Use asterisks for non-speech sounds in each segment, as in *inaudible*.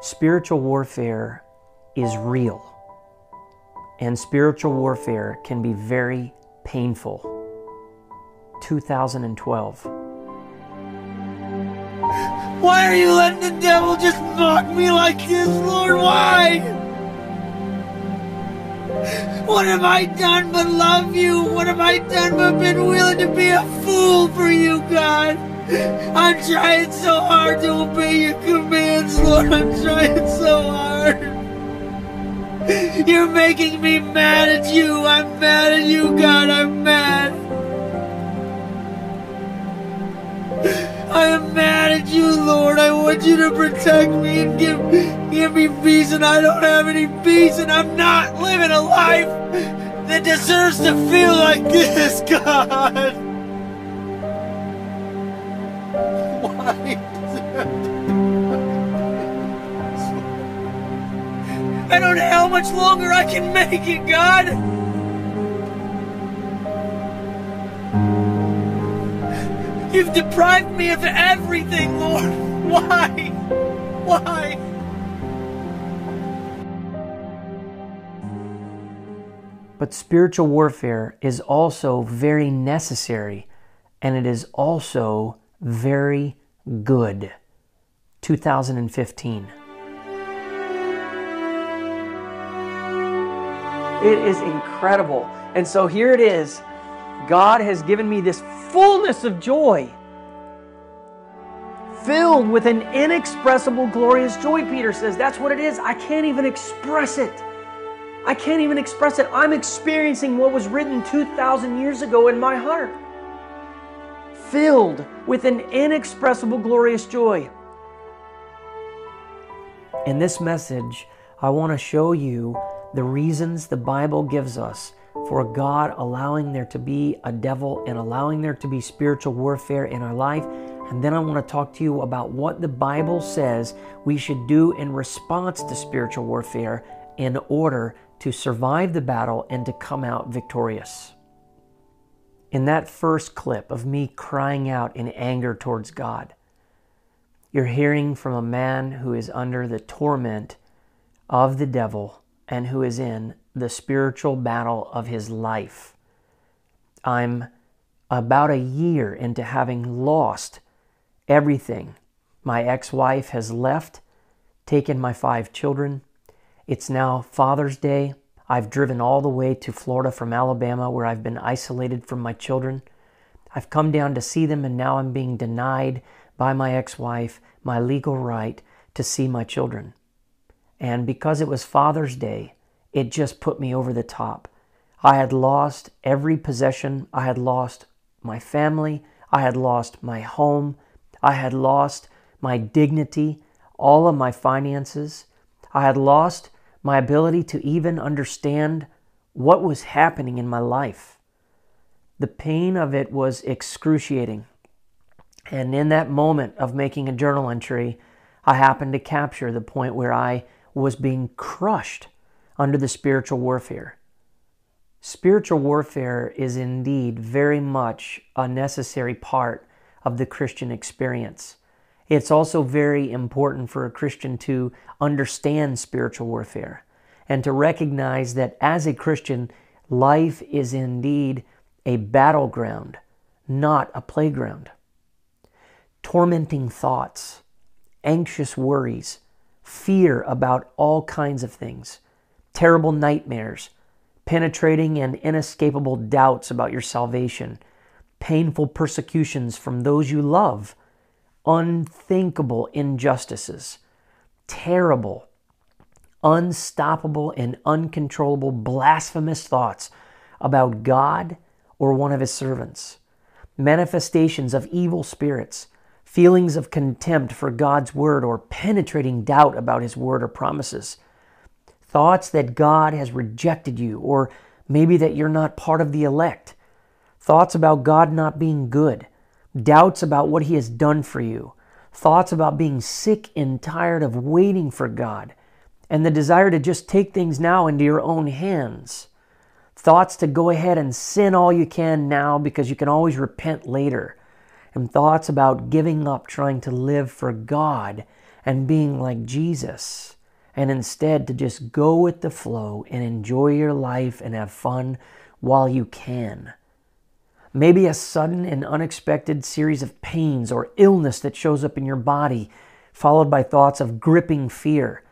Spiritual warfare is real, and spiritual warfare can be very painful. 2012. Why are you letting the devil just mock me like this, Lord? Why? What have I done but love you? What have I done but been willing to be a fool for you, God? I'm trying so hard to obey your commands, Lord. I'm trying so hard. You're making me mad at you. I'm mad at you, God. I'm mad. I am mad at you, Lord. I want you to protect me and give, give me peace, and I don't have any peace, and I'm not living a life that deserves to feel like this, *laughs* God. I don't know how much longer I can make it, God. You've deprived me of everything, Lord. Why? Why? But spiritual warfare is also very necessary and it is also very good. 2015. It is incredible. And so here it is. God has given me this fullness of joy, filled with an inexpressible, glorious joy, Peter says. That's what it is. I can't even express it. I can't even express it. I'm experiencing what was written 2,000 years ago in my heart. Filled with an inexpressible, glorious joy. In this message, I want to show you the reasons the Bible gives us for God allowing there to be a devil and allowing there to be spiritual warfare in our life. And then I want to talk to you about what the Bible says we should do in response to spiritual warfare in order to survive the battle and to come out victorious. In that first clip of me crying out in anger towards God, you're hearing from a man who is under the torment of the devil and who is in the spiritual battle of his life. I'm about a year into having lost everything. My ex wife has left, taken my five children. It's now Father's Day. I've driven all the way to Florida from Alabama where I've been isolated from my children. I've come down to see them, and now I'm being denied by my ex wife my legal right to see my children. And because it was Father's Day, it just put me over the top. I had lost every possession. I had lost my family. I had lost my home. I had lost my dignity, all of my finances. I had lost my ability to even understand what was happening in my life. The pain of it was excruciating. And in that moment of making a journal entry, I happened to capture the point where I was being crushed under the spiritual warfare. Spiritual warfare is indeed very much a necessary part of the Christian experience. It's also very important for a Christian to understand spiritual warfare and to recognize that as a Christian, life is indeed a battleground, not a playground. Tormenting thoughts, anxious worries, fear about all kinds of things, terrible nightmares, penetrating and inescapable doubts about your salvation, painful persecutions from those you love, unthinkable injustices, terrible, unstoppable, and uncontrollable blasphemous thoughts about God or one of his servants, manifestations of evil spirits, feelings of contempt for God's word or penetrating doubt about his word or promises thoughts that God has rejected you, or maybe that you're not part of the elect, thoughts about God not being good, doubts about what He has done for you, thoughts about being sick and tired of waiting for God, and the desire to just take things now into your own hands. Thoughts to go ahead and sin all you can now because you can always repent later. And thoughts about giving up trying to live for God and being like Jesus, and instead to just go with the flow and enjoy your life and have fun while you can. Maybe a sudden and unexpected series of pains or illness that shows up in your body, followed by thoughts of gripping fear.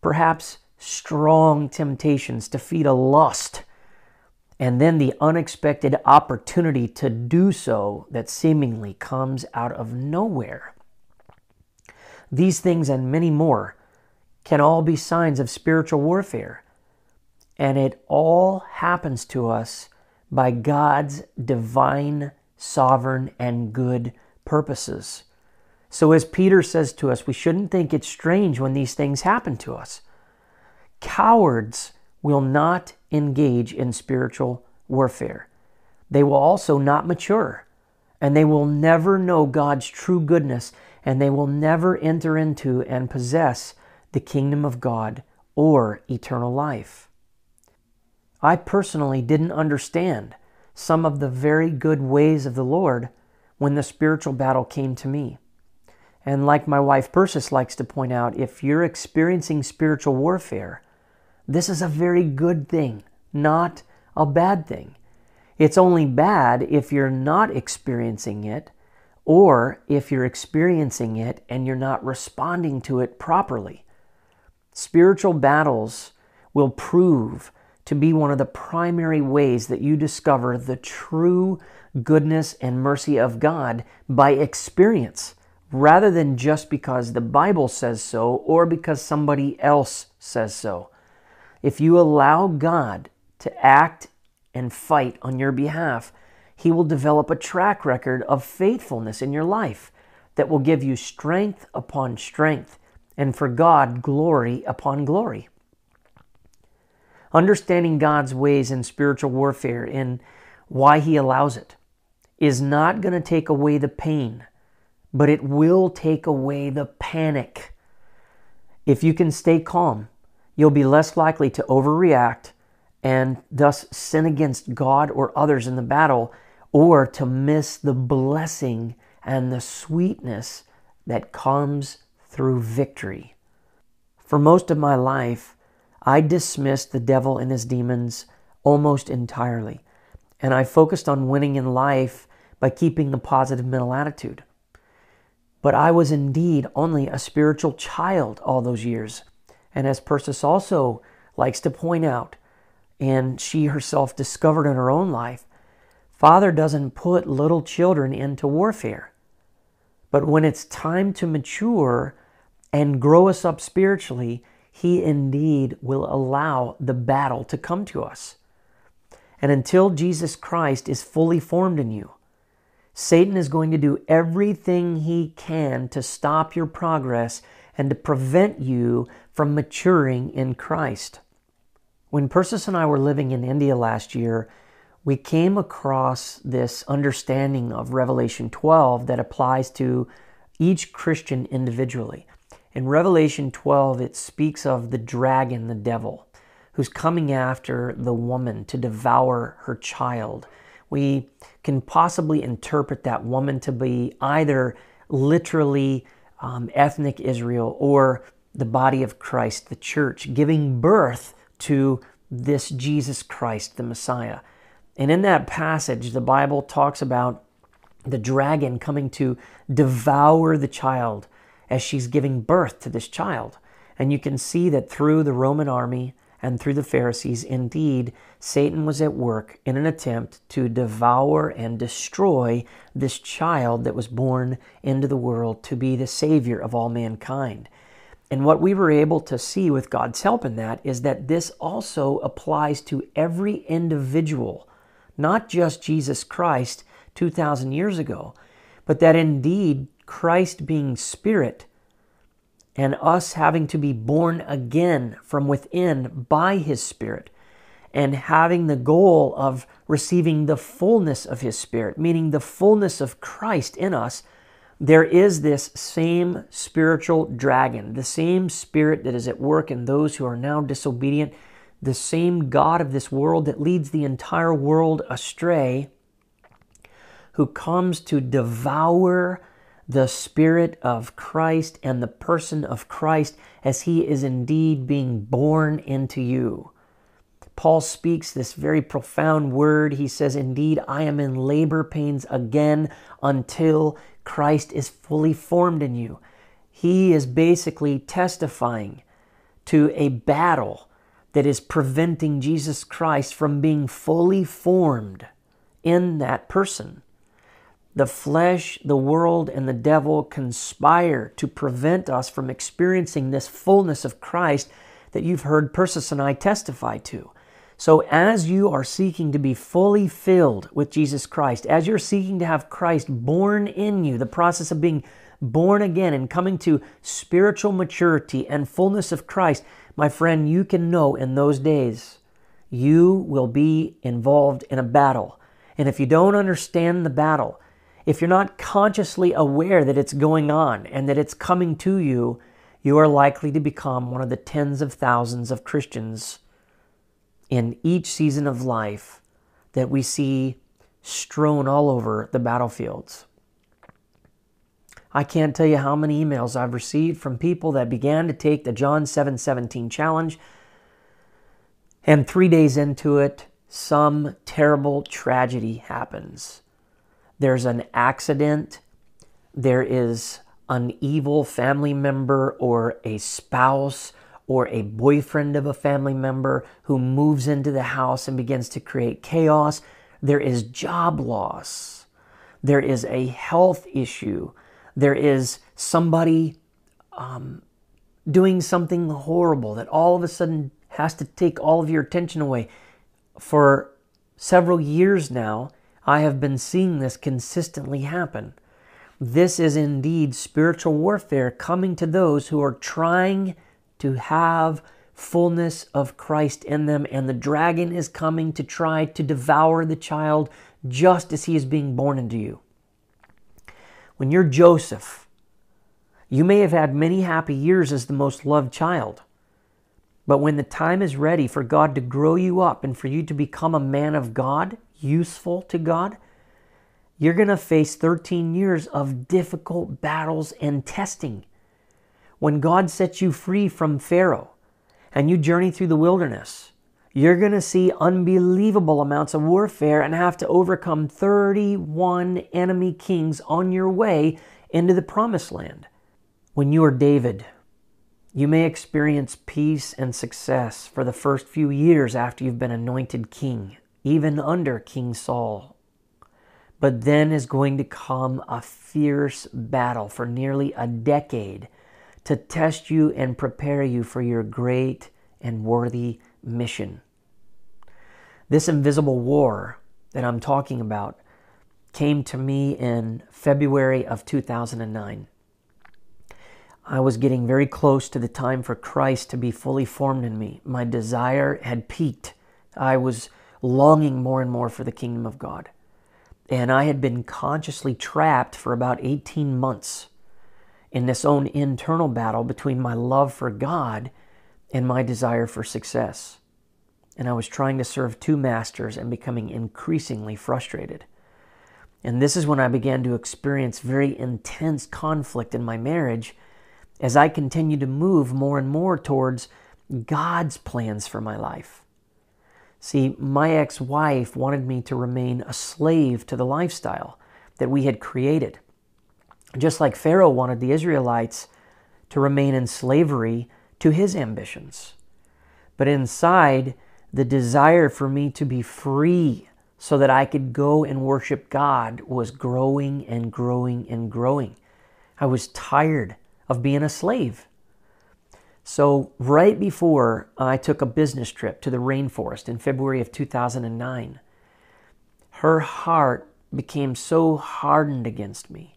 Perhaps strong temptations to feed a lust, and then the unexpected opportunity to do so that seemingly comes out of nowhere. These things and many more can all be signs of spiritual warfare. And it all happens to us by God's divine, sovereign, and good purposes. So, as Peter says to us, we shouldn't think it's strange when these things happen to us. Cowards will not engage in spiritual warfare. They will also not mature, and they will never know God's true goodness, and they will never enter into and possess the kingdom of God or eternal life. I personally didn't understand some of the very good ways of the Lord when the spiritual battle came to me. And like my wife Persis likes to point out, if you're experiencing spiritual warfare, this is a very good thing, not a bad thing. It's only bad if you're not experiencing it or if you're experiencing it and you're not responding to it properly. Spiritual battles will prove to be one of the primary ways that you discover the true goodness and mercy of God by experience, rather than just because the Bible says so or because somebody else says so. If you allow God to act and fight on your behalf, He will develop a track record of faithfulness in your life that will give you strength upon strength and for God glory upon glory. Understanding God's ways in spiritual warfare and why He allows it is not going to take away the pain, but it will take away the panic. If you can stay calm, you'll be less likely to overreact and thus sin against God or others in the battle or to miss the blessing and the sweetness that comes through victory. For most of my life, I dismissed the devil and his demons almost entirely, and I focused on winning in life by keeping a positive mental attitude. But I was indeed only a spiritual child all those years. And as Persis also likes to point out, and she herself discovered in her own life, Father doesn't put little children into warfare. But when it's time to mature and grow us up spiritually, he indeed will allow the battle to come to us. And until Jesus Christ is fully formed in you, Satan is going to do everything he can to stop your progress and to prevent you from maturing in Christ. When Persis and I were living in India last year, we came across this understanding of Revelation 12 that applies to each Christian individually. In Revelation 12, it speaks of the dragon, the devil, who's coming after the woman to devour her child. We can possibly interpret that woman to be either literally um, ethnic Israel or the body of Christ, the church, giving birth to this Jesus Christ, the Messiah. And in that passage, the Bible talks about the dragon coming to devour the child as she's giving birth to this child. And you can see that through the Roman army and through the Pharisees, indeed, Satan was at work in an attempt to devour and destroy this child that was born into the world to be the Savior of all mankind. And what we were able to see with God's help in that is that this also applies to every individual, not just Jesus Christ 2,000 years ago, but that indeed Christ being spirit and us having to be born again from within by his spirit and having the goal of receiving the fullness of his spirit, meaning the fullness of Christ in us, there is this same spiritual dragon, the same spirit that is at work in those who are now disobedient, the same God of this world that leads the entire world astray, who comes to devour the Spirit of Christ and the person of Christ as He is indeed being born into you. Paul speaks this very profound word. He says, Indeed, I am in labor pains again until Christ is fully formed in you. He is basically testifying to a battle that is preventing Jesus Christ from being fully formed in that person. The flesh, the world, and the devil conspire to prevent us from experiencing this fullness of Christ that you've heard Persis and I testify to. So, as you are seeking to be fully filled with Jesus Christ, as you're seeking to have Christ born in you, the process of being born again and coming to spiritual maturity and fullness of Christ, my friend, you can know in those days you will be involved in a battle. And if you don't understand the battle, if you're not consciously aware that it's going on and that it's coming to you, you are likely to become one of the tens of thousands of Christians in each season of life that we see strewn all over the battlefields. I can't tell you how many emails I've received from people that began to take the John 7:17 7, challenge and 3 days into it some terrible tragedy happens. There's an accident, there is an evil family member or a spouse or a boyfriend of a family member who moves into the house and begins to create chaos. There is job loss. There is a health issue. There is somebody um, doing something horrible that all of a sudden has to take all of your attention away. For several years now, I have been seeing this consistently happen. This is indeed spiritual warfare coming to those who are trying to have fullness of Christ in them, and the dragon is coming to try to devour the child just as he is being born into you. When you're Joseph, you may have had many happy years as the most loved child. But when the time is ready for God to grow you up and for you to become a man of God, useful to God, you're going to face 13 years of difficult battles and testing when God sets you free from Pharaoh and you journey through the wilderness, you're going to see unbelievable amounts of warfare and have to overcome 31 enemy kings on your way into the promised land. When you are David, you may experience peace and success for the first few years after you've been anointed king, even under King Saul. But then is going to come a fierce battle for nearly a decade to test you and prepare you for your great and worthy mission. This invisible war that I'm talking about came to me in February of 2009. I was getting very close to the time for Christ to be fully formed in me. My desire had peaked. I was longing more and more for the kingdom of God. And I had been consciously trapped for about 18 months in this own internal battle between my love for God and my desire for success. And I was trying to serve two masters and becoming increasingly frustrated. And this is when I began to experience very intense conflict in my marriage as I continued to move more and more towards God's plans for my life. See, my ex wife wanted me to remain a slave to the lifestyle that we had created. Just like Pharaoh wanted the Israelites to remain in slavery to his ambitions. But inside, the desire for me to be free so that I could go and worship God was growing and growing and growing. I was tired of being a slave. So, right before I took a business trip to the rainforest in February of 2009, her heart became so hardened against me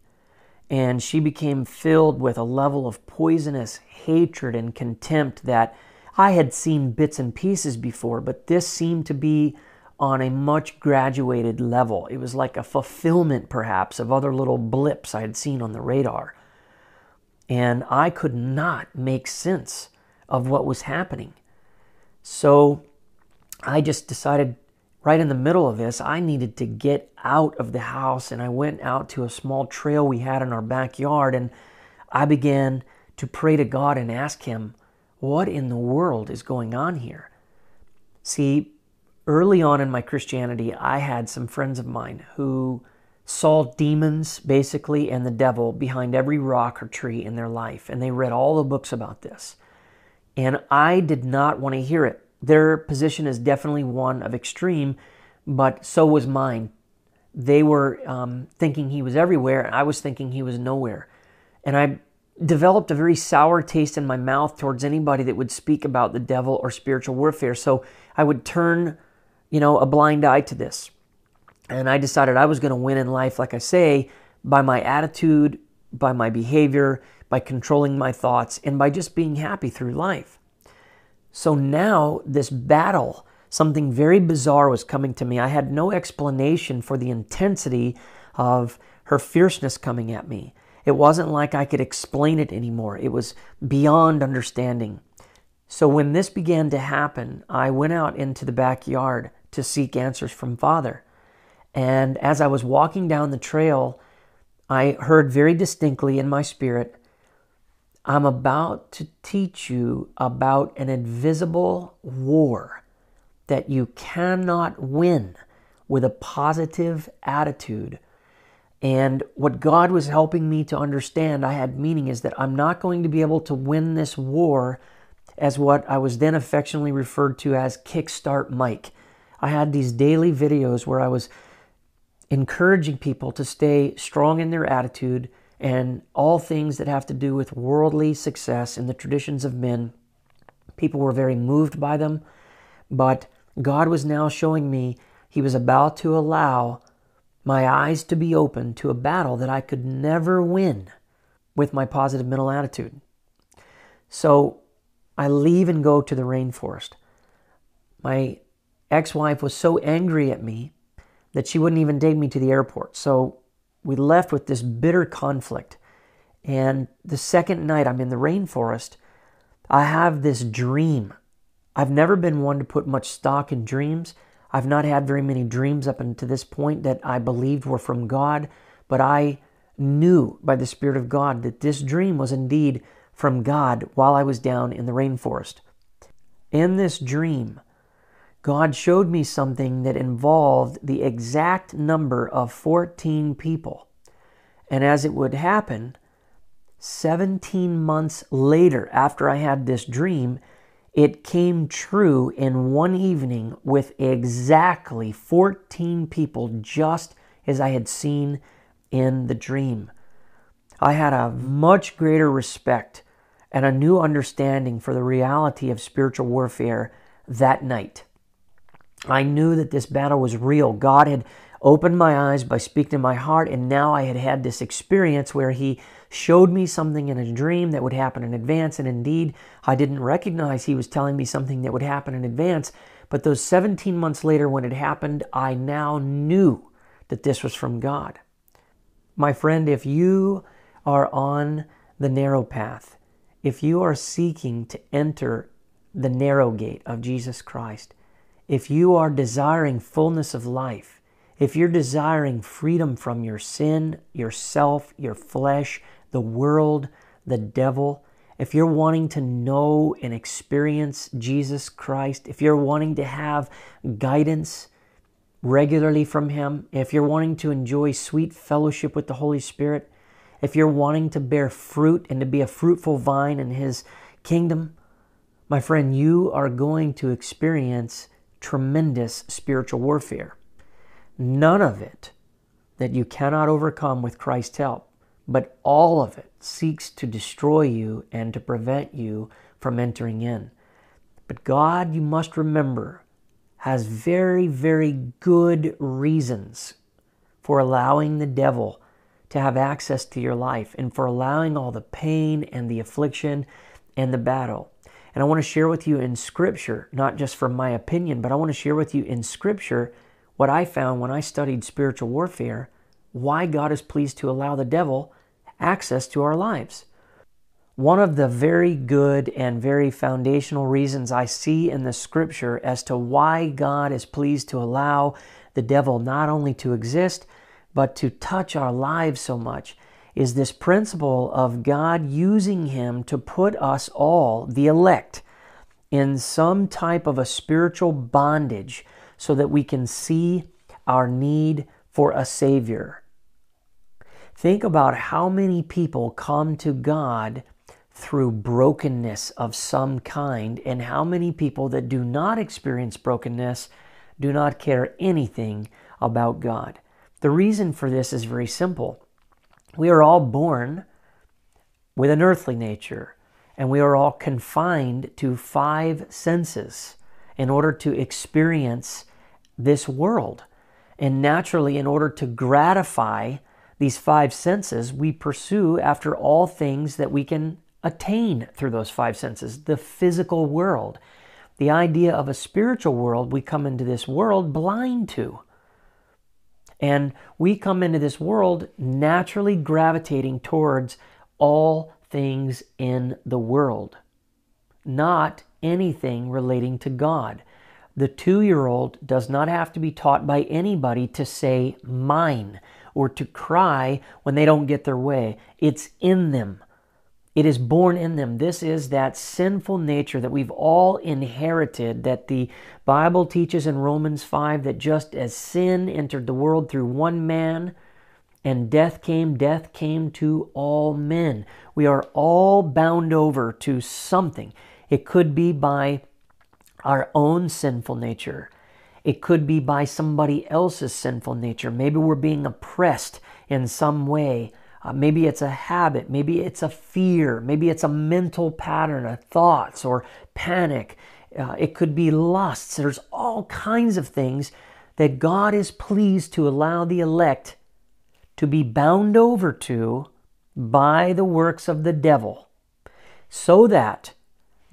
and she became filled with a level of poisonous hatred and contempt that I had seen bits and pieces before, but this seemed to be on a much graduated level. It was like a fulfillment, perhaps, of other little blips I had seen on the radar. And I could not make sense of what was happening. So I just decided right in the middle of this, I needed to get out of the house and I went out to a small trail we had in our backyard and I began to pray to God and ask Him, What in the world is going on here? See, early on in my Christianity, I had some friends of mine who saw demons, basically, and the devil behind every rock or tree in their life. And they read all the books about this. And I did not want to hear it. Their position is definitely one of extreme, but so was mine. They were um, thinking he was everywhere, and I was thinking he was nowhere. And I developed a very sour taste in my mouth towards anybody that would speak about the devil or spiritual warfare. So I would turn, you know, a blind eye to this. And I decided I was going to win in life, like I say, by my attitude, by my behavior, by controlling my thoughts, and by just being happy through life. So now, this battle, something very bizarre was coming to me. I had no explanation for the intensity of her fierceness coming at me. It wasn't like I could explain it anymore, it was beyond understanding. So when this began to happen, I went out into the backyard to seek answers from Father. And as I was walking down the trail, I heard very distinctly in my spirit, I'm about to teach you about an invisible war that you cannot win with a positive attitude. And what God was helping me to understand, I had meaning, is that I'm not going to be able to win this war as what I was then affectionately referred to as Kickstart Mike. I had these daily videos where I was encouraging people to stay strong in their attitude and all things that have to do with worldly success in the traditions of men. People were very moved by them, but God was now showing me He was about to allow my eyes to be open to a battle that I could never win with my positive mental attitude. So I leave and go to the rainforest. My ex wife was so angry at me that she wouldn't even take me to the airport. So we left with this bitter conflict. And the second night I'm in the rainforest, I have this dream. I've never been one to put much stock in dreams. I've not had very many dreams up until this point that I believed were from God, but I knew by the Spirit of God that this dream was indeed from God while I was down in the rainforest. In this dream, God showed me something that involved the exact number of 14 people. And as it would happen, 17 months later, after I had this dream, it came true in one evening with exactly 14 people, just as I had seen in the dream. I had a much greater respect and a new understanding for the reality of spiritual warfare that night. I knew that this battle was real. God had opened my eyes by speaking to my heart, and now I had had this experience where He showed me something in a dream that would happen in advance. And indeed, I didn't recognize He was telling me something that would happen in advance. But those 17 months later, when it happened, I now knew that this was from God. My friend, if you are on the narrow path, if you are seeking to enter the narrow gate of Jesus Christ, if you are desiring fullness of life, if you're desiring freedom from your sin, yourself, your flesh, the world, the devil, if you're wanting to know and experience Jesus Christ, if you're wanting to have guidance regularly from Him, if you're wanting to enjoy sweet fellowship with the Holy Spirit, if you're wanting to bear fruit and to be a fruitful vine in His kingdom, my friend, you are going to experience tremendous spiritual warfare. None of it that you cannot overcome with Christ's help, but all of it seeks to destroy you and to prevent you from entering in. But God, you must remember, has very, very good reasons for allowing the devil to have access to your life and for allowing all the pain and the affliction and the battle. And I want to share with you in Scripture, not just from my opinion, but I want to share with you in Scripture what I found when I studied spiritual warfare, why God is pleased to allow the devil access to our lives. one of the very good and very foundational reasons I see in the scripture as to why God is pleased to allow the devil not only to exist, but to touch our lives so much is this principle of God using him to put us all, the elect, in some type of a spiritual bondage so that we can see our need for a Savior. Think about how many people come to God through brokenness of some kind, and how many people that do not experience brokenness do not care anything about God. The reason for this is very simple. We are all born with an earthly nature, and we are all confined to five senses in order to experience this world. And naturally, in order to gratify these five senses, we pursue after all things that we can attain through those five senses the physical world. The idea of a spiritual world, we come into this world blind to. And we come into this world naturally gravitating towards all things in the world, not anything relating to God. The two year old does not have to be taught by anybody to say mine or to cry when they don't get their way. It's in them. It is born in them. This is that sinful nature that we've all inherited, that the Bible teaches in Romans 5 that just as sin entered the world through one man and death came, death came to all men. We are all bound over to something. It could be by our own sinful nature. It could be by somebody else's sinful nature. Maybe we're being oppressed in some way uh, maybe it's a habit, maybe it's a fear, maybe it's a mental pattern of thoughts or panic. Uh, it could be lusts. There's all kinds of things that God is pleased to allow the elect to be bound over to by the works of the devil, so that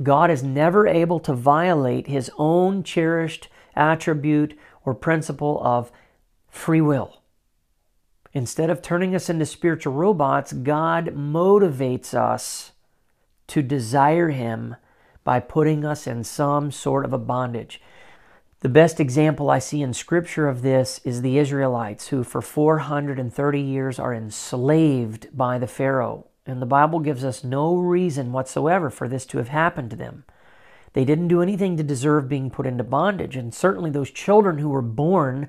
God is never able to violate his own cherished attribute or principle of free will. Instead of turning us into spiritual robots, God motivates us to desire Him by putting us in some sort of a bondage. The best example I see in Scripture of this is the Israelites, who for 430 years are enslaved by the Pharaoh. And the Bible gives us no reason whatsoever for this to have happened to them. They didn't do anything to deserve being put into bondage. And certainly those children who were born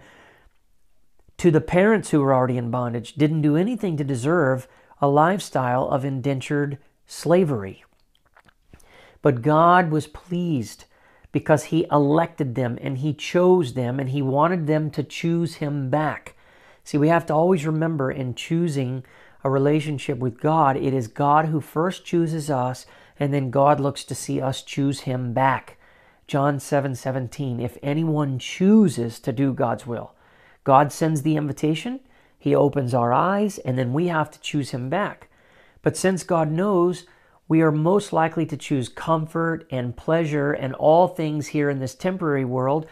to the parents who were already in bondage didn't do anything to deserve a lifestyle of indentured slavery. But God was pleased because He elected them and He chose them and He wanted them to choose Him back. See, we have to always remember in choosing a relationship with God, it is God who first chooses us and then God looks to see us choose Him back. John 7 17, if anyone chooses to do God's will, God sends the invitation, He opens our eyes, and then we have to choose Him back. But since God knows, we are most likely to choose comfort and pleasure and all things here in this temporary world.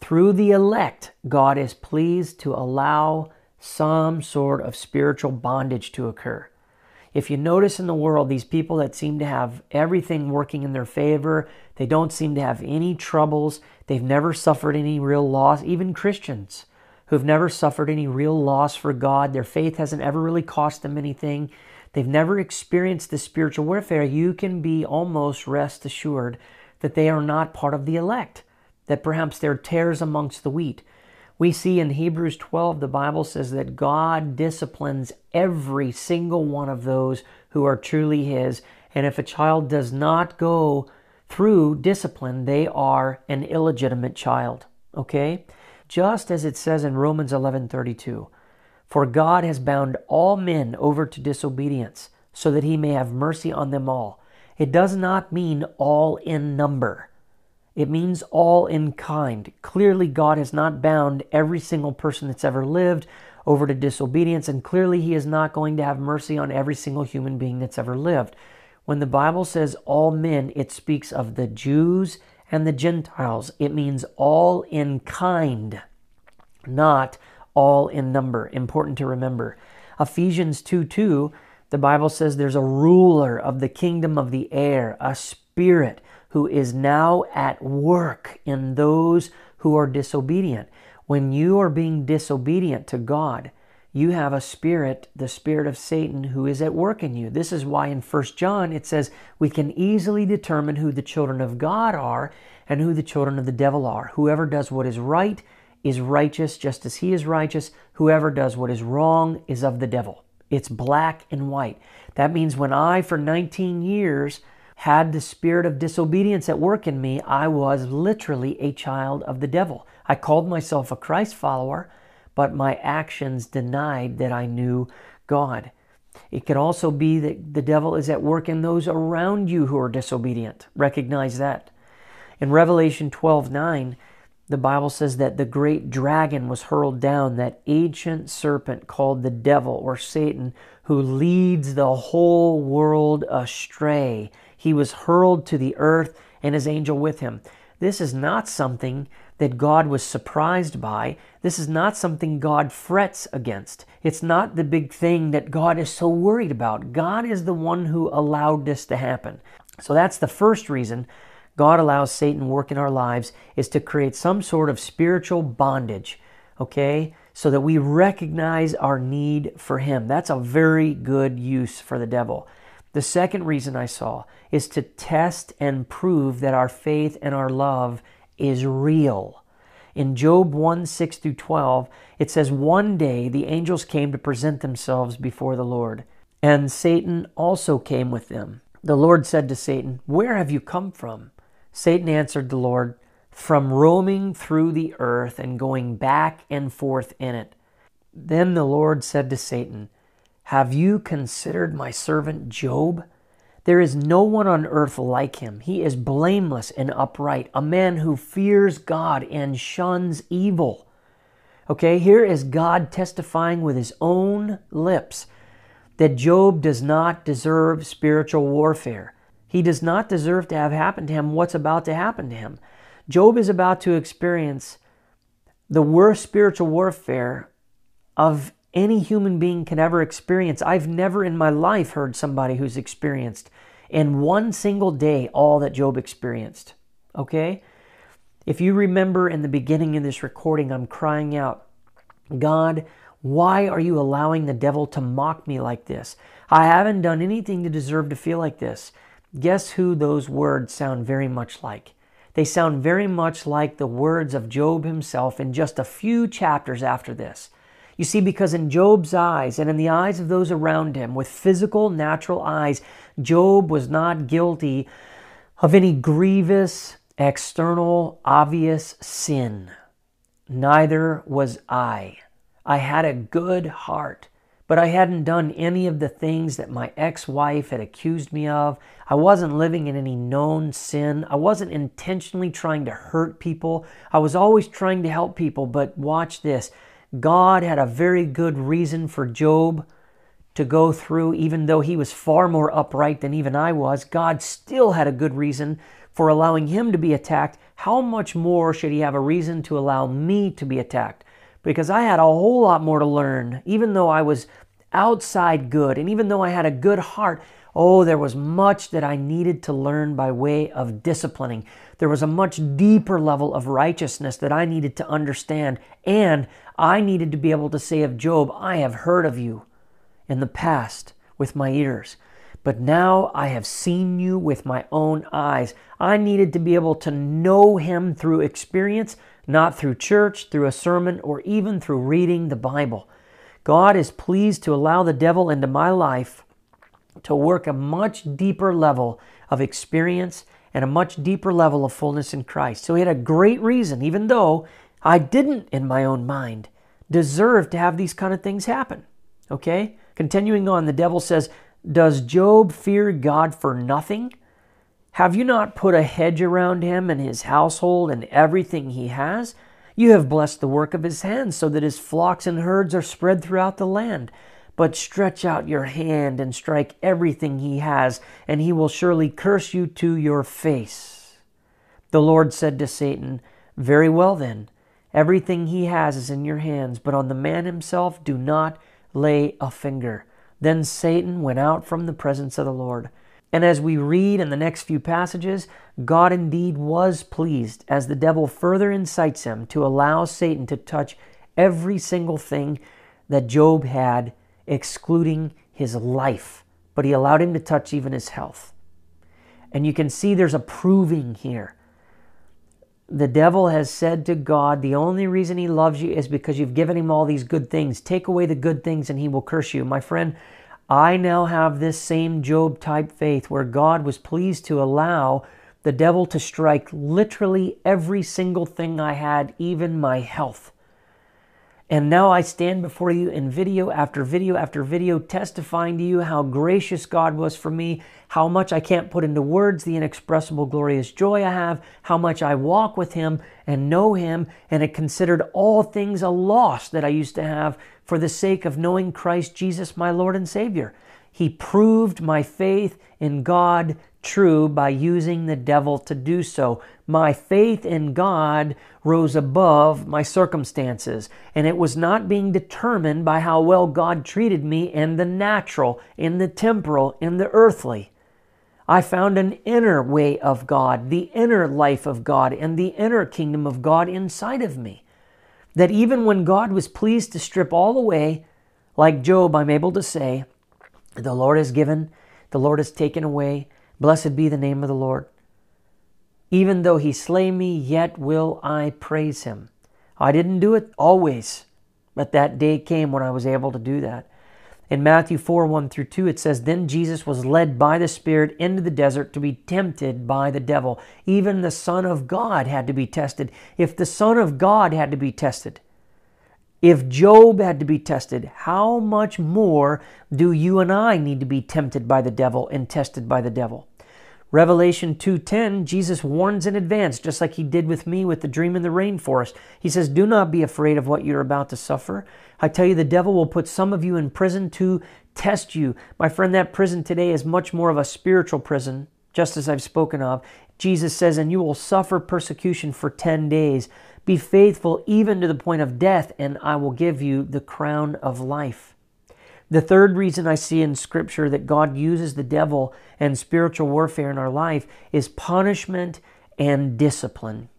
Through the elect, God is pleased to allow some sort of spiritual bondage to occur. If you notice in the world, these people that seem to have everything working in their favor, they don't seem to have any troubles, they've never suffered any real loss, even Christians who've never suffered any real loss for God. Their faith hasn't ever really cost them anything. They've never experienced the spiritual warfare. You can be almost rest assured that they are not part of the elect, that perhaps they're tares amongst the wheat. We see in Hebrews 12, the Bible says that God disciplines every single one of those who are truly His. And if a child does not go through discipline, they are an illegitimate child. Okay? Just as it says in Romans 11:32, "For God has bound all men over to disobedience, so that he may have mercy on them all." It does not mean all in number. It means all in kind. Clearly, God has not bound every single person that's ever lived over to disobedience, and clearly, He is not going to have mercy on every single human being that's ever lived. When the Bible says all men, it speaks of the Jews and the Gentiles. It means all in kind, not all in number. Important to remember. Ephesians 2 2, The Bible says there's a ruler of the kingdom of the air, a spirit who is now at work in those who are disobedient. When you are being disobedient to God, you have a spirit, the spirit of Satan, who is at work in you. This is why in 1 John it says we can easily determine who the children of God are and who the children of the devil are. Whoever does what is right is righteous just as he is righteous. Whoever does what is wrong is of the devil. It's black and white. That means when I, for 19 years, had the spirit of disobedience at work in me, I was literally a child of the devil. I called myself a Christ follower but my actions denied that I knew God. It could also be that the devil is at work in those around you who are disobedient. Recognize that. In Revelation 12 9, the Bible says that the great dragon was hurled down, that ancient serpent called the devil or Satan, who leads the whole world astray. He was hurled to the earth and his angel with him. This is not something that God was surprised by. This is not something God frets against. It's not the big thing that God is so worried about. God is the one who allowed this to happen. So that's the first reason God allows Satan work in our lives is to create some sort of spiritual bondage, okay? So that we recognize our need for him. That's a very good use for the devil. The second reason I saw is to test and prove that our faith and our love is real. In Job 1 6 through 12, it says, One day the angels came to present themselves before the Lord, and Satan also came with them. The Lord said to Satan, Where have you come from? Satan answered the Lord, From roaming through the earth and going back and forth in it. Then the Lord said to Satan, Have you considered my servant Job? There is no one on earth like him. He is blameless and upright, a man who fears God and shuns evil. Okay, here is God testifying with his own lips that Job does not deserve spiritual warfare. He does not deserve to have happened to him what's about to happen to him. Job is about to experience the worst spiritual warfare of any human being can ever experience. I've never in my life heard somebody who's experienced in one single day all that Job experienced. Okay? If you remember in the beginning of this recording, I'm crying out, God, why are you allowing the devil to mock me like this? I haven't done anything to deserve to feel like this. Guess who those words sound very much like? They sound very much like the words of Job himself in just a few chapters after this. You see, because in Job's eyes and in the eyes of those around him, with physical, natural eyes, Job was not guilty of any grievous, external, obvious sin. Neither was I. I had a good heart, but I hadn't done any of the things that my ex wife had accused me of. I wasn't living in any known sin. I wasn't intentionally trying to hurt people. I was always trying to help people, but watch this. God had a very good reason for Job to go through, even though he was far more upright than even I was. God still had a good reason for allowing him to be attacked. How much more should he have a reason to allow me to be attacked? Because I had a whole lot more to learn, even though I was outside good, and even though I had a good heart. Oh, there was much that I needed to learn by way of disciplining. There was a much deeper level of righteousness that I needed to understand. And I needed to be able to say of Job, I have heard of you in the past with my ears, but now I have seen you with my own eyes. I needed to be able to know him through experience, not through church, through a sermon, or even through reading the Bible. God is pleased to allow the devil into my life to work a much deeper level of experience and a much deeper level of fullness in Christ. So he had a great reason, even though I didn't, in my own mind, deserve to have these kind of things happen. Okay? Continuing on, the devil says, Does Job fear God for nothing? Have you not put a hedge around him and his household and everything he has? You have blessed the work of his hands so that his flocks and herds are spread throughout the land. But stretch out your hand and strike everything he has, and he will surely curse you to your face. The Lord said to Satan, Very well then. Everything he has is in your hands, but on the man himself do not lay a finger. Then Satan went out from the presence of the Lord. And as we read in the next few passages, God indeed was pleased as the devil further incites him to allow Satan to touch every single thing that Job had, excluding his life. But he allowed him to touch even his health. And you can see there's a proving here. The devil has said to God, The only reason he loves you is because you've given him all these good things. Take away the good things and he will curse you. My friend, I now have this same Job type faith where God was pleased to allow the devil to strike literally every single thing I had, even my health. And now I stand before you in video after video after video, testifying to you how gracious God was for me, how much I can't put into words the inexpressible glorious joy I have, how much I walk with Him and know Him, and have considered all things a loss that I used to have for the sake of knowing Christ Jesus, my Lord and Savior. He proved my faith in God true by using the devil to do so. My faith in God rose above my circumstances, and it was not being determined by how well God treated me in the natural, in the temporal, in the earthly. I found an inner way of God, the inner life of God, and the inner kingdom of God inside of me. That even when God was pleased to strip all away, like Job, I'm able to say, The Lord has given, the Lord has taken away, Blessed be the name of the Lord. Even though he slay me, yet will I praise him. I didn't do it always, but that day came when I was able to do that. In Matthew 4 1 through 2, it says, Then Jesus was led by the Spirit into the desert to be tempted by the devil. Even the Son of God had to be tested. If the Son of God had to be tested, if Job had to be tested, how much more do you and I need to be tempted by the devil and tested by the devil? Revelation 2:10 Jesus warns in advance just like he did with me with the dream in the rainforest. He says, "Do not be afraid of what you're about to suffer. I tell you the devil will put some of you in prison to test you." My friend, that prison today is much more of a spiritual prison, just as I've spoken of. Jesus says, "And you will suffer persecution for 10 days. Be faithful even to the point of death, and I will give you the crown of life." The third reason I see in Scripture that God uses the devil and spiritual warfare in our life is punishment and discipline.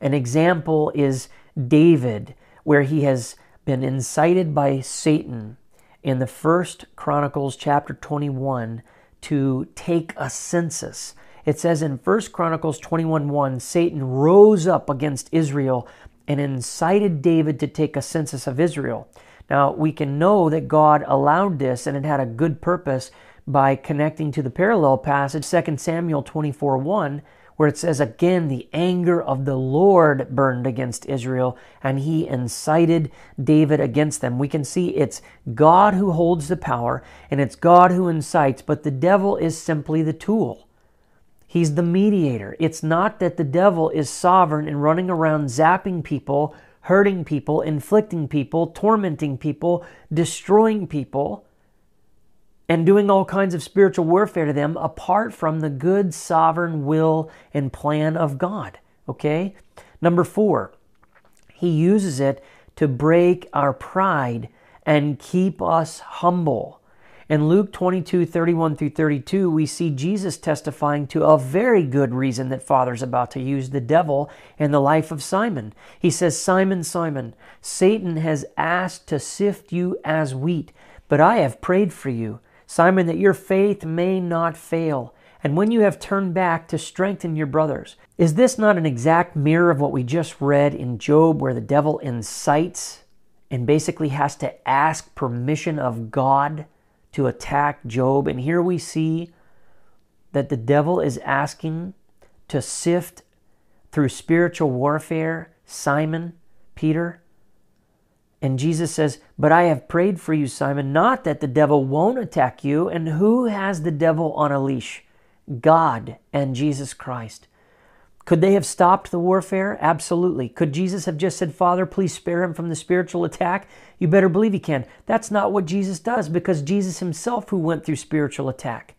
An example is David, where he has been incited by Satan in the first Chronicles chapter 21 to take a census. It says in 1 Chronicles 21:1, Satan rose up against Israel and incited David to take a census of Israel. Now, we can know that God allowed this and it had a good purpose by connecting to the parallel passage, 2 Samuel 24 1, where it says, Again, the anger of the Lord burned against Israel, and he incited David against them. We can see it's God who holds the power, and it's God who incites, but the devil is simply the tool. He's the mediator. It's not that the devil is sovereign and running around zapping people hurting people, inflicting people, tormenting people, destroying people, and doing all kinds of spiritual warfare to them apart from the good sovereign will and plan of God. Okay? Number four, he uses it to break our pride and keep us humble. In Luke 22, 31 through 32, we see Jesus testifying to a very good reason that Father's about to use the devil in the life of Simon. He says, Simon, Simon, Satan has asked to sift you as wheat, but I have prayed for you, Simon, that your faith may not fail. And when you have turned back to strengthen your brothers. Is this not an exact mirror of what we just read in Job, where the devil incites and basically has to ask permission of God? To attack Job. And here we see that the devil is asking to sift through spiritual warfare Simon, Peter. And Jesus says, But I have prayed for you, Simon, not that the devil won't attack you. And who has the devil on a leash? God and Jesus Christ. Could they have stopped the warfare? Absolutely. Could Jesus have just said, Father, please spare him from the spiritual attack? You better believe he can. That's not what Jesus does because Jesus himself, who went through spiritual attack,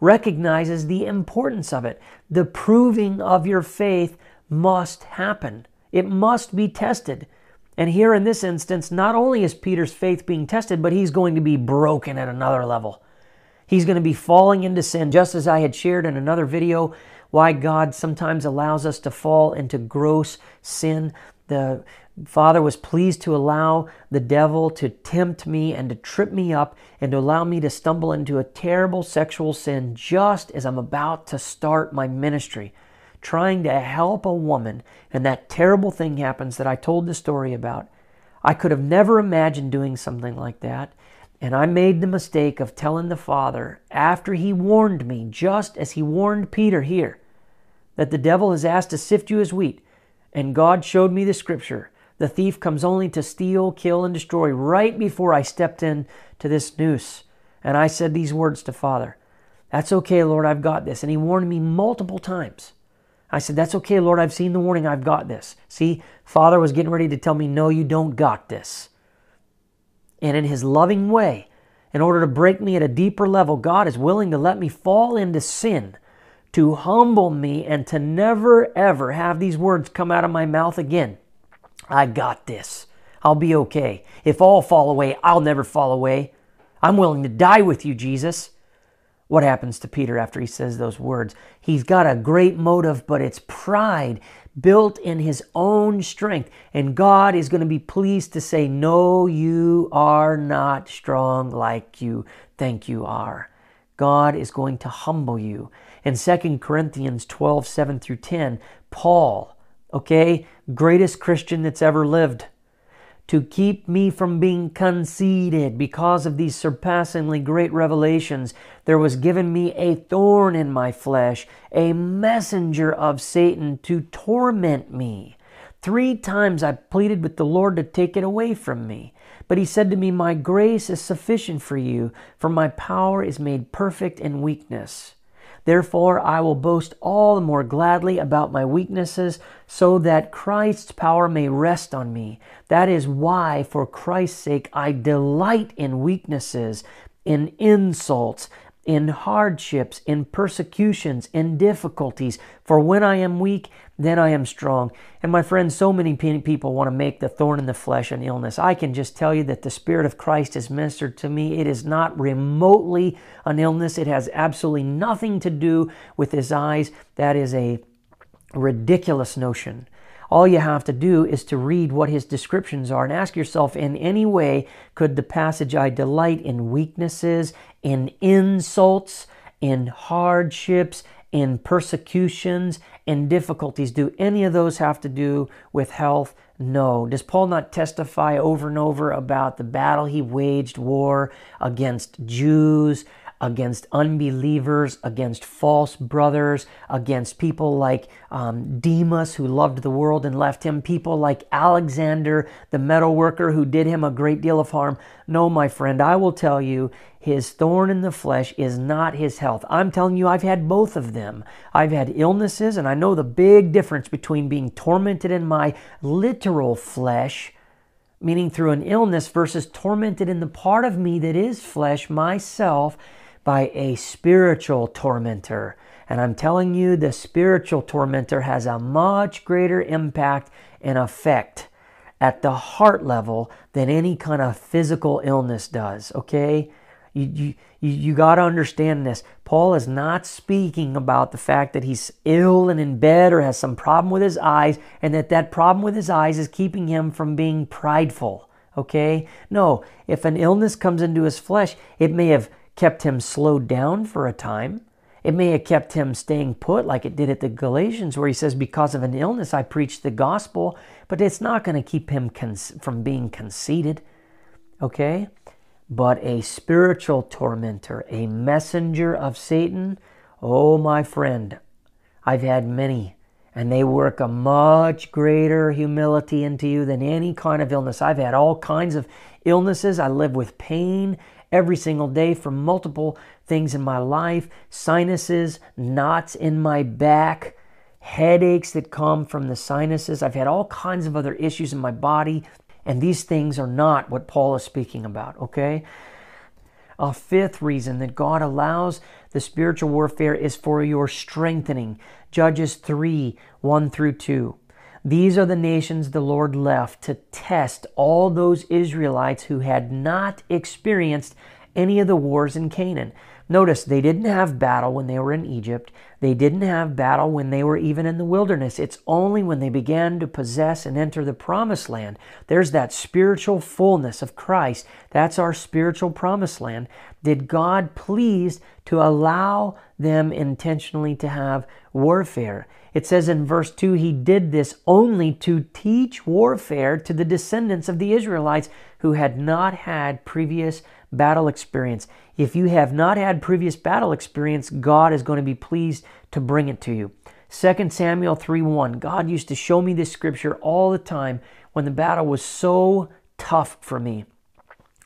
recognizes the importance of it. The proving of your faith must happen, it must be tested. And here in this instance, not only is Peter's faith being tested, but he's going to be broken at another level. He's going to be falling into sin, just as I had shared in another video why God sometimes allows us to fall into gross sin. The Father was pleased to allow the devil to tempt me and to trip me up and to allow me to stumble into a terrible sexual sin just as I'm about to start my ministry, trying to help a woman. And that terrible thing happens that I told the story about. I could have never imagined doing something like that. And I made the mistake of telling the Father, after he warned me, just as he warned Peter here, that the devil has asked to sift you as wheat. And God showed me the scripture. The thief comes only to steal, kill, and destroy right before I stepped in to this noose. And I said these words to Father That's okay, Lord, I've got this. And He warned me multiple times. I said, That's okay, Lord, I've seen the warning, I've got this. See, Father was getting ready to tell me, No, you don't got this. And in His loving way, in order to break me at a deeper level, God is willing to let me fall into sin to humble me and to never ever have these words come out of my mouth again. I got this. I'll be okay. If all fall away, I'll never fall away. I'm willing to die with you, Jesus. What happens to Peter after he says those words? He's got a great motive, but it's pride built in his own strength. And God is going to be pleased to say, No, you are not strong like you think you are. God is going to humble you. In 2 Corinthians 12, 7 through 10, Paul, okay, greatest Christian that's ever lived, to keep me from being conceited because of these surpassingly great revelations, there was given me a thorn in my flesh, a messenger of Satan to torment me. Three times I pleaded with the Lord to take it away from me. But he said to me, My grace is sufficient for you, for my power is made perfect in weakness. Therefore, I will boast all the more gladly about my weaknesses, so that Christ's power may rest on me. That is why, for Christ's sake, I delight in weaknesses, in insults, in hardships, in persecutions, in difficulties. For when I am weak, then I am strong. And my friends, so many people want to make the thorn in the flesh an illness. I can just tell you that the Spirit of Christ has ministered to me. It is not remotely an illness, it has absolutely nothing to do with his eyes. That is a ridiculous notion. All you have to do is to read what his descriptions are and ask yourself in any way could the passage I delight in weaknesses, in insults, in hardships, in persecutions, in difficulties. Do any of those have to do with health? No. Does Paul not testify over and over about the battle he waged war against Jews, against unbelievers, against false brothers, against people like um, Demas, who loved the world and left him, people like Alexander, the metal worker, who did him a great deal of harm. No, my friend, I will tell you, his thorn in the flesh is not his health. I'm telling you, I've had both of them. I've had illnesses, and I know the big difference between being tormented in my literal flesh meaning through an illness, versus tormented in the part of me that is flesh, myself, by a spiritual tormentor. And I'm telling you, the spiritual tormentor has a much greater impact and effect at the heart level than any kind of physical illness does, okay? You, you, you got to understand this. Paul is not speaking about the fact that he's ill and in bed or has some problem with his eyes and that that problem with his eyes is keeping him from being prideful, okay? No, if an illness comes into his flesh, it may have kept him slowed down for a time. It may have kept him staying put like it did at the Galatians, where he says, Because of an illness, I preached the gospel, but it's not going to keep him con- from being conceited. Okay? But a spiritual tormentor, a messenger of Satan, oh, my friend, I've had many, and they work a much greater humility into you than any kind of illness. I've had all kinds of illnesses. I live with pain every single day from multiple things in my life sinuses, knots in my back, headaches that come from the sinuses. I've had all kinds of other issues in my body, and these things are not what Paul is speaking about, okay? A fifth reason that God allows the spiritual warfare is for your strengthening. Judges 3 1 through 2. These are the nations the Lord left to test all those Israelites who had not experienced any of the wars in Canaan. Notice they didn't have battle when they were in Egypt. They didn't have battle when they were even in the wilderness. It's only when they began to possess and enter the promised land. There's that spiritual fullness of Christ. That's our spiritual promised land. Did God please to allow them intentionally to have warfare? It says in verse 2 He did this only to teach warfare to the descendants of the Israelites who had not had previous battle experience. If you have not had previous battle experience, God is going to be pleased to bring it to you. 2 Samuel 3:1. God used to show me this scripture all the time when the battle was so tough for me.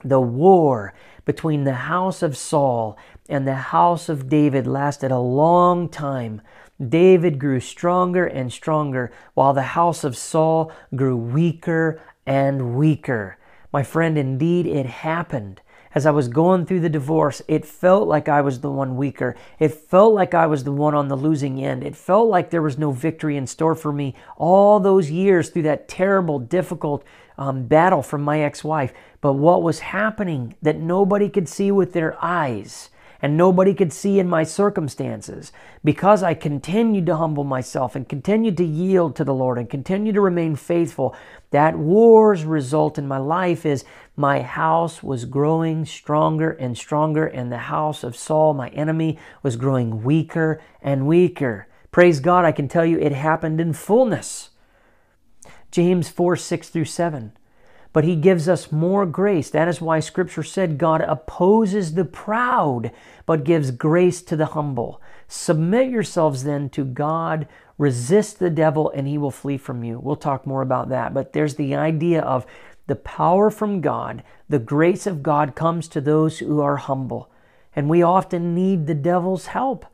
The war between the house of Saul and the house of David lasted a long time. David grew stronger and stronger, while the house of Saul grew weaker and weaker. My friend, indeed it happened as I was going through the divorce, it felt like I was the one weaker. It felt like I was the one on the losing end. It felt like there was no victory in store for me all those years through that terrible, difficult um, battle from my ex wife. But what was happening that nobody could see with their eyes and nobody could see in my circumstances because I continued to humble myself and continued to yield to the Lord and continued to remain faithful. That war's result in my life is my house was growing stronger and stronger, and the house of Saul, my enemy, was growing weaker and weaker. Praise God, I can tell you it happened in fullness. James 4 6 through 7 but he gives us more grace. That is why scripture said God opposes the proud, but gives grace to the humble. Submit yourselves then to God, resist the devil, and he will flee from you. We'll talk more about that. But there's the idea of the power from God, the grace of God comes to those who are humble. And we often need the devil's help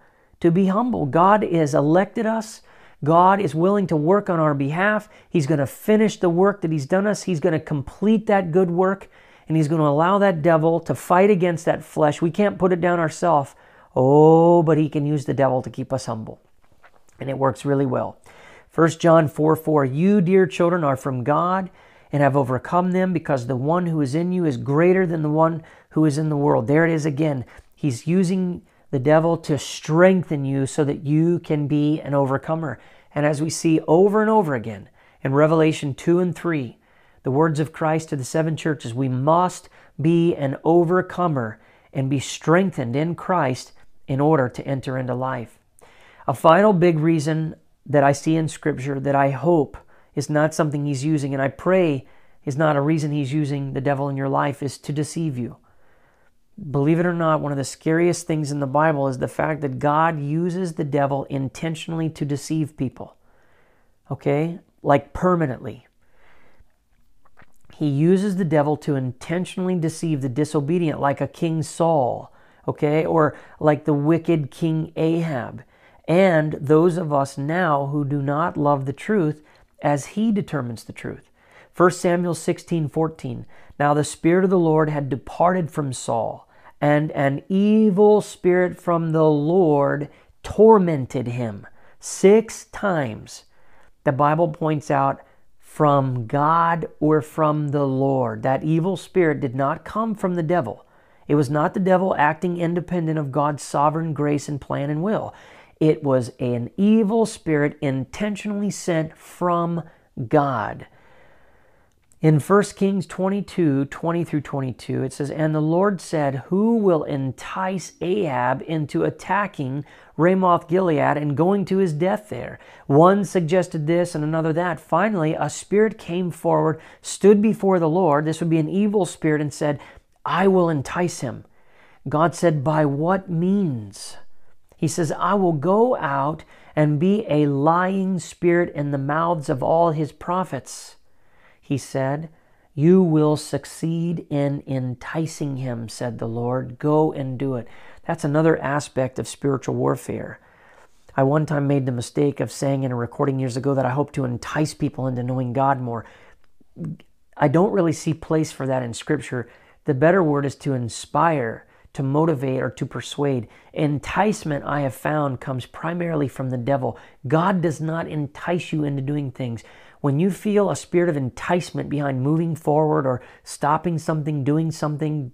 to be humble. God has elected us God is willing to work on our behalf. He's going to finish the work that He's done us. He's going to complete that good work, and He's going to allow that devil to fight against that flesh. We can't put it down ourselves. Oh, but He can use the devil to keep us humble. And it works really well. 1 John 4 4 You, dear children, are from God and have overcome them because the one who is in you is greater than the one who is in the world. There it is again. He's using the devil to strengthen you so that you can be an overcomer. And as we see over and over again in Revelation 2 and 3, the words of Christ to the seven churches, we must be an overcomer and be strengthened in Christ in order to enter into life. A final big reason that I see in Scripture that I hope is not something he's using, and I pray is not a reason he's using the devil in your life, is to deceive you. Believe it or not, one of the scariest things in the Bible is the fact that God uses the devil intentionally to deceive people. Okay? Like permanently. He uses the devil to intentionally deceive the disobedient, like a King Saul, okay? Or like the wicked King Ahab. And those of us now who do not love the truth as he determines the truth. 1 Samuel 16 14. Now the Spirit of the Lord had departed from Saul, and an evil spirit from the Lord tormented him. Six times the Bible points out from God or from the Lord. That evil spirit did not come from the devil. It was not the devil acting independent of God's sovereign grace and plan and will. It was an evil spirit intentionally sent from God. In 1 Kings 22 20 through 22, it says, And the Lord said, Who will entice Ahab into attacking Ramoth Gilead and going to his death there? One suggested this and another that. Finally, a spirit came forward, stood before the Lord. This would be an evil spirit, and said, I will entice him. God said, By what means? He says, I will go out and be a lying spirit in the mouths of all his prophets. He said, You will succeed in enticing him, said the Lord. Go and do it. That's another aspect of spiritual warfare. I one time made the mistake of saying in a recording years ago that I hope to entice people into knowing God more. I don't really see place for that in Scripture. The better word is to inspire, to motivate or to persuade. Enticement, I have found, comes primarily from the devil. God does not entice you into doing things. When you feel a spirit of enticement behind moving forward or stopping something, doing something,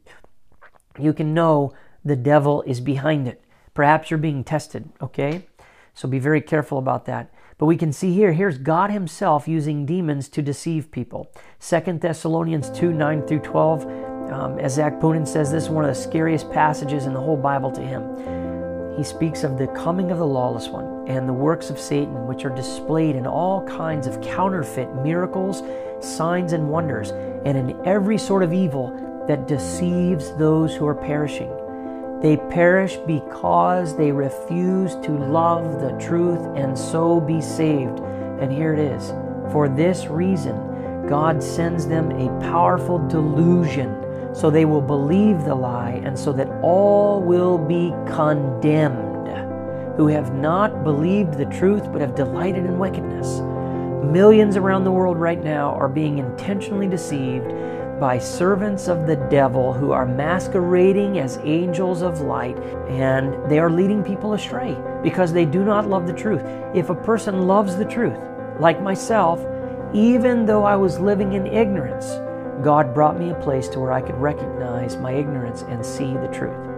you can know the devil is behind it. Perhaps you're being tested, okay? So be very careful about that. But we can see here, here's God Himself using demons to deceive people. Second Thessalonians 2 9 through 12. Um, as Zac Poonen says, this is one of the scariest passages in the whole Bible to him. He speaks of the coming of the lawless one and the works of Satan, which are displayed in all kinds of counterfeit miracles, signs, and wonders, and in every sort of evil that deceives those who are perishing. They perish because they refuse to love the truth and so be saved. And here it is. For this reason, God sends them a powerful delusion so they will believe the lie and so that all will be condemned who have not believed the truth but have delighted in wickedness. Millions around the world right now are being intentionally deceived by servants of the devil who are masquerading as angels of light and they are leading people astray because they do not love the truth. If a person loves the truth, like myself, even though I was living in ignorance, God brought me a place to where I could recognize my ignorance and see the truth.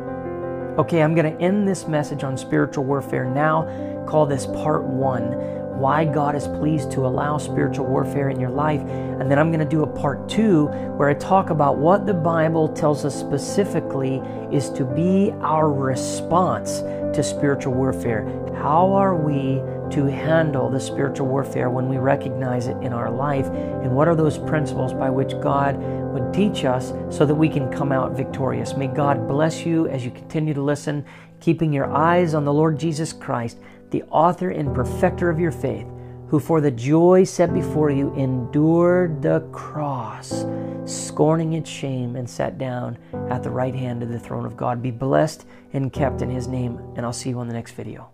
Okay, I'm going to end this message on spiritual warfare now. Call this part one why God is pleased to allow spiritual warfare in your life. And then I'm going to do a part two where I talk about what the Bible tells us specifically is to be our response to spiritual warfare. How are we to handle the spiritual warfare when we recognize it in our life? And what are those principles by which God would teach us so that we can come out victorious? May God bless you as you continue to listen, keeping your eyes on the Lord Jesus Christ the author and perfecter of your faith, who for the joy set before you endured the cross, scorning its shame, and sat down at the right hand of the throne of God. Be blessed and kept in his name, and I'll see you on the next video.